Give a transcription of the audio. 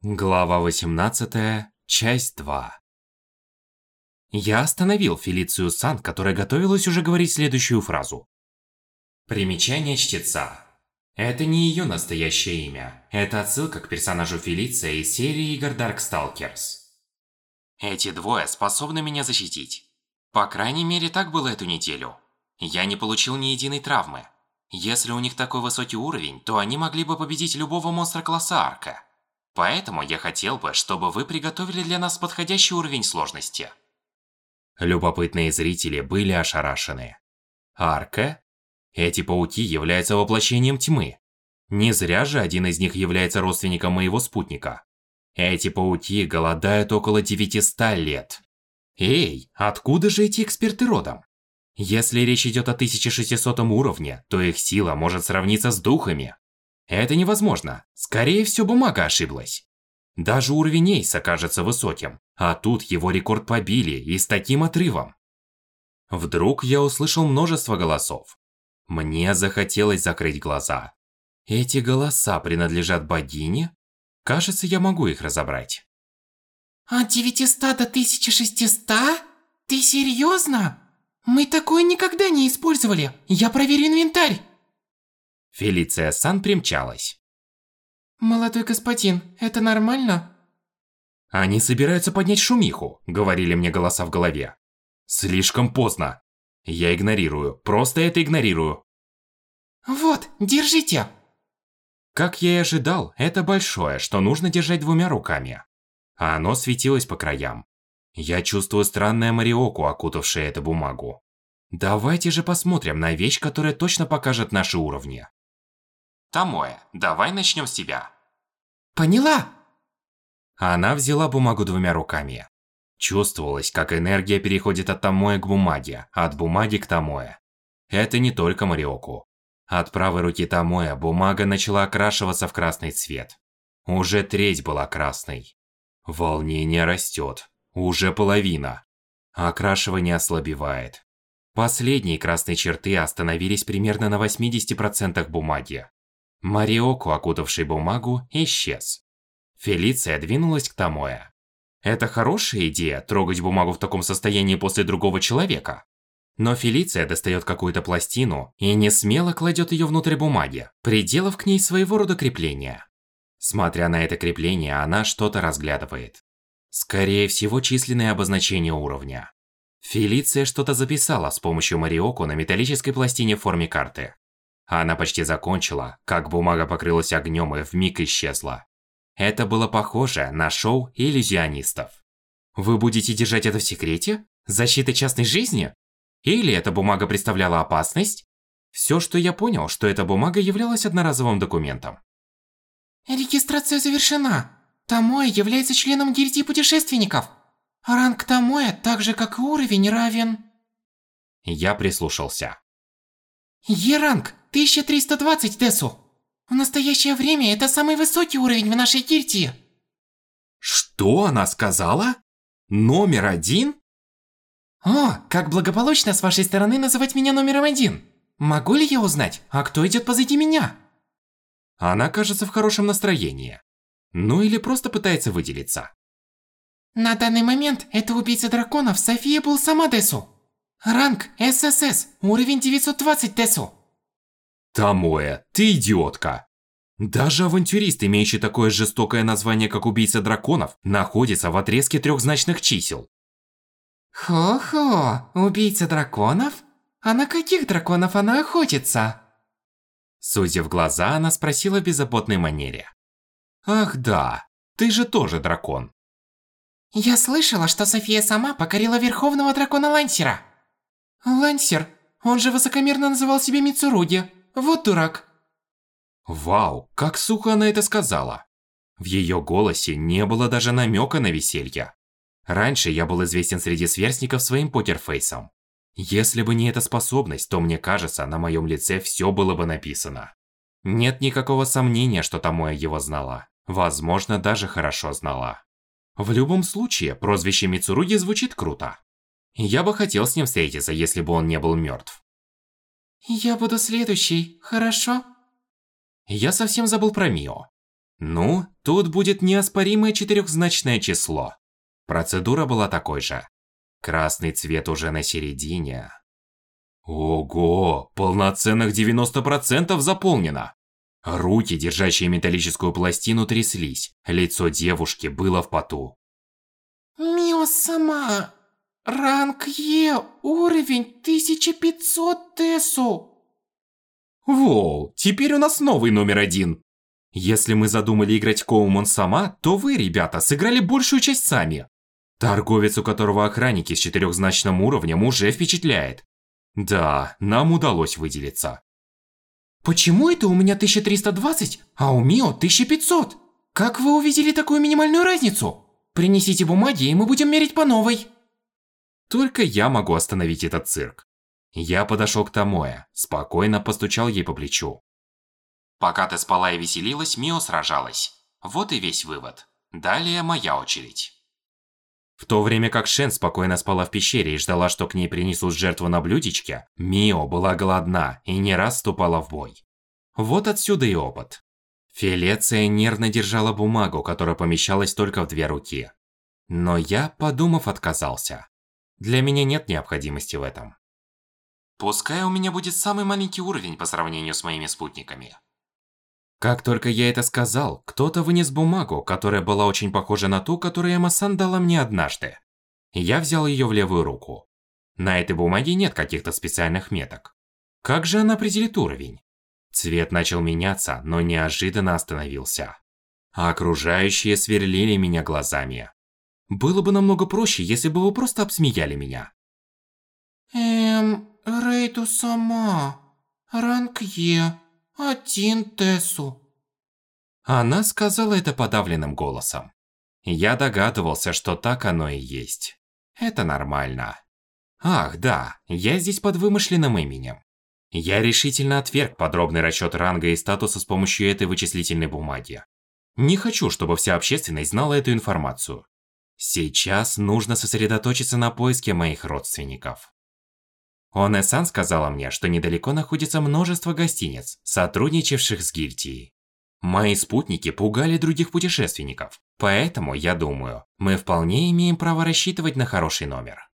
Глава 18, часть 2 Я остановил Фелицию Сан, которая готовилась уже говорить следующую фразу. Примечание чтеца. Это не ее настоящее имя. Это отсылка к персонажу Фелиция из серии игр Darkstalkers. Эти двое способны меня защитить. По крайней мере, так было эту неделю. Я не получил ни единой травмы. Если у них такой высокий уровень, то они могли бы победить любого монстра класса Арка. Поэтому я хотел бы, чтобы вы приготовили для нас подходящий уровень сложности. Любопытные зрители были ошарашены. Арка? Эти пауки являются воплощением тьмы. Не зря же один из них является родственником моего спутника. Эти пауки голодают около 900 лет. Эй, откуда же эти эксперты родом? Если речь идет о 1600 уровне, то их сила может сравниться с духами. Это невозможно. Скорее всего, бумага ошиблась. Даже уровень Эйса кажется высоким, а тут его рекорд побили и с таким отрывом. Вдруг я услышал множество голосов. Мне захотелось закрыть глаза. Эти голоса принадлежат богине? Кажется, я могу их разобрать. От 900 до 1600? Ты серьезно? Мы такое никогда не использовали. Я проверю инвентарь. Фелиция Сан примчалась. Молодой господин, это нормально? Они собираются поднять шумиху, говорили мне голоса в голове. Слишком поздно. Я игнорирую, просто это игнорирую. Вот, держите. Как я и ожидал, это большое, что нужно держать двумя руками. А оно светилось по краям. Я чувствую странное мариоку, окутавшее эту бумагу. Давайте же посмотрим на вещь, которая точно покажет наши уровни. Тамоэ, давай начнем с тебя. Поняла. Она взяла бумагу двумя руками. Чувствовалось, как энергия переходит от Тамоэ к бумаге, от бумаги к Тамоэ. Это не только Мариоку. От правой руки Тамоэ бумага начала окрашиваться в красный цвет. Уже треть была красной. Волнение растет. Уже половина. Окрашивание ослабевает. Последние красные черты остановились примерно на 80% бумаги. Мариоку, окутавший бумагу, исчез. Фелиция двинулась к Тамоэ. Это хорошая идея, трогать бумагу в таком состоянии после другого человека. Но Фелиция достает какую-то пластину и не смело кладет ее внутрь бумаги, приделав к ней своего рода крепление. Смотря на это крепление, она что-то разглядывает. Скорее всего, численное обозначение уровня. Фелиция что-то записала с помощью Мариоку на металлической пластине в форме карты. Она почти закончила, как бумага покрылась огнем и вмиг исчезла. Это было похоже на шоу иллюзионистов. Вы будете держать это в секрете? Защита частной жизни? Или эта бумага представляла опасность? Все, что я понял, что эта бумага являлась одноразовым документом. Регистрация завершена. Тамоэ является членом гильдии путешественников. Ранг Тамоэ, так же как и уровень, равен... Я прислушался. Е-ранг 1320 Десу. В настоящее время это самый высокий уровень в нашей гильдии. Что она сказала? Номер один? О, как благополучно с вашей стороны называть меня номером один. Могу ли я узнать, а кто идет позади меня? Она кажется в хорошем настроении. Ну или просто пытается выделиться. На данный момент это убийца драконов София был сама Десу. Ранг ССС, уровень 920 Десу. Тамоэ, ты идиотка. Даже авантюрист, имеющий такое жестокое название, как убийца драконов, находится в отрезке трехзначных чисел. Хо-хо, убийца драконов? А на каких драконов она охотится? Судя в глаза, она спросила в беззаботной манере. Ах да, ты же тоже дракон. Я слышала, что София сама покорила Верховного Дракона Лансера. Лансер, он же высокомерно называл себя Мицуруги. Вот дурак. Вау, как сухо она это сказала. В ее голосе не было даже намека на веселье. Раньше я был известен среди сверстников своим покерфейсом. Если бы не эта способность, то мне кажется, на моем лице все было бы написано. Нет никакого сомнения, что Тамоя его знала. Возможно, даже хорошо знала. В любом случае, прозвище Мицуруги звучит круто. Я бы хотел с ним встретиться, если бы он не был мертв. Я буду следующий, хорошо? Я совсем забыл про Мио. Ну, тут будет неоспоримое четырехзначное число. Процедура была такой же. Красный цвет уже на середине. Ого, полноценных 90% заполнено. Руки, держащие металлическую пластину, тряслись. Лицо девушки было в поту. Мио сама. Ранг Е, уровень 1500 Тесу. Воу, теперь у нас новый номер один. Если мы задумали играть Коумон сама, то вы, ребята, сыграли большую часть сами. Торговец, у которого охранники с четырехзначным уровнем, уже впечатляет. Да, нам удалось выделиться. Почему это у меня 1320, а у Мио 1500? Как вы увидели такую минимальную разницу? Принесите бумаги, и мы будем мерить по новой. Только я могу остановить этот цирк. Я подошел к Томое, спокойно постучал ей по плечу. Пока ты спала и веселилась, Мио сражалась. Вот и весь вывод. Далее моя очередь. В то время как Шен спокойно спала в пещере и ждала, что к ней принесут жертву на блюдечке, Мио была голодна и не раз вступала в бой. Вот отсюда и опыт. Фелеция нервно держала бумагу, которая помещалась только в две руки. Но я, подумав, отказался. Для меня нет необходимости в этом. Пускай у меня будет самый маленький уровень по сравнению с моими спутниками. Как только я это сказал, кто-то вынес бумагу, которая была очень похожа на ту, которую Эмасан дала мне однажды. Я взял ее в левую руку. На этой бумаге нет каких-то специальных меток. Как же она определит уровень? Цвет начал меняться, но неожиданно остановился. А окружающие сверлили меня глазами. Было бы намного проще, если бы вы просто обсмеяли меня. Эм, Рейду сама. Ранг Е. Один Тесу. Она сказала это подавленным голосом. Я догадывался, что так оно и есть. Это нормально. Ах, да, я здесь под вымышленным именем. Я решительно отверг подробный расчет ранга и статуса с помощью этой вычислительной бумаги. Не хочу, чтобы вся общественность знала эту информацию. Сейчас нужно сосредоточиться на поиске моих родственников. Оне-сан сказала мне, что недалеко находится множество гостиниц, сотрудничавших с гильдией. Мои спутники пугали других путешественников, поэтому, я думаю, мы вполне имеем право рассчитывать на хороший номер.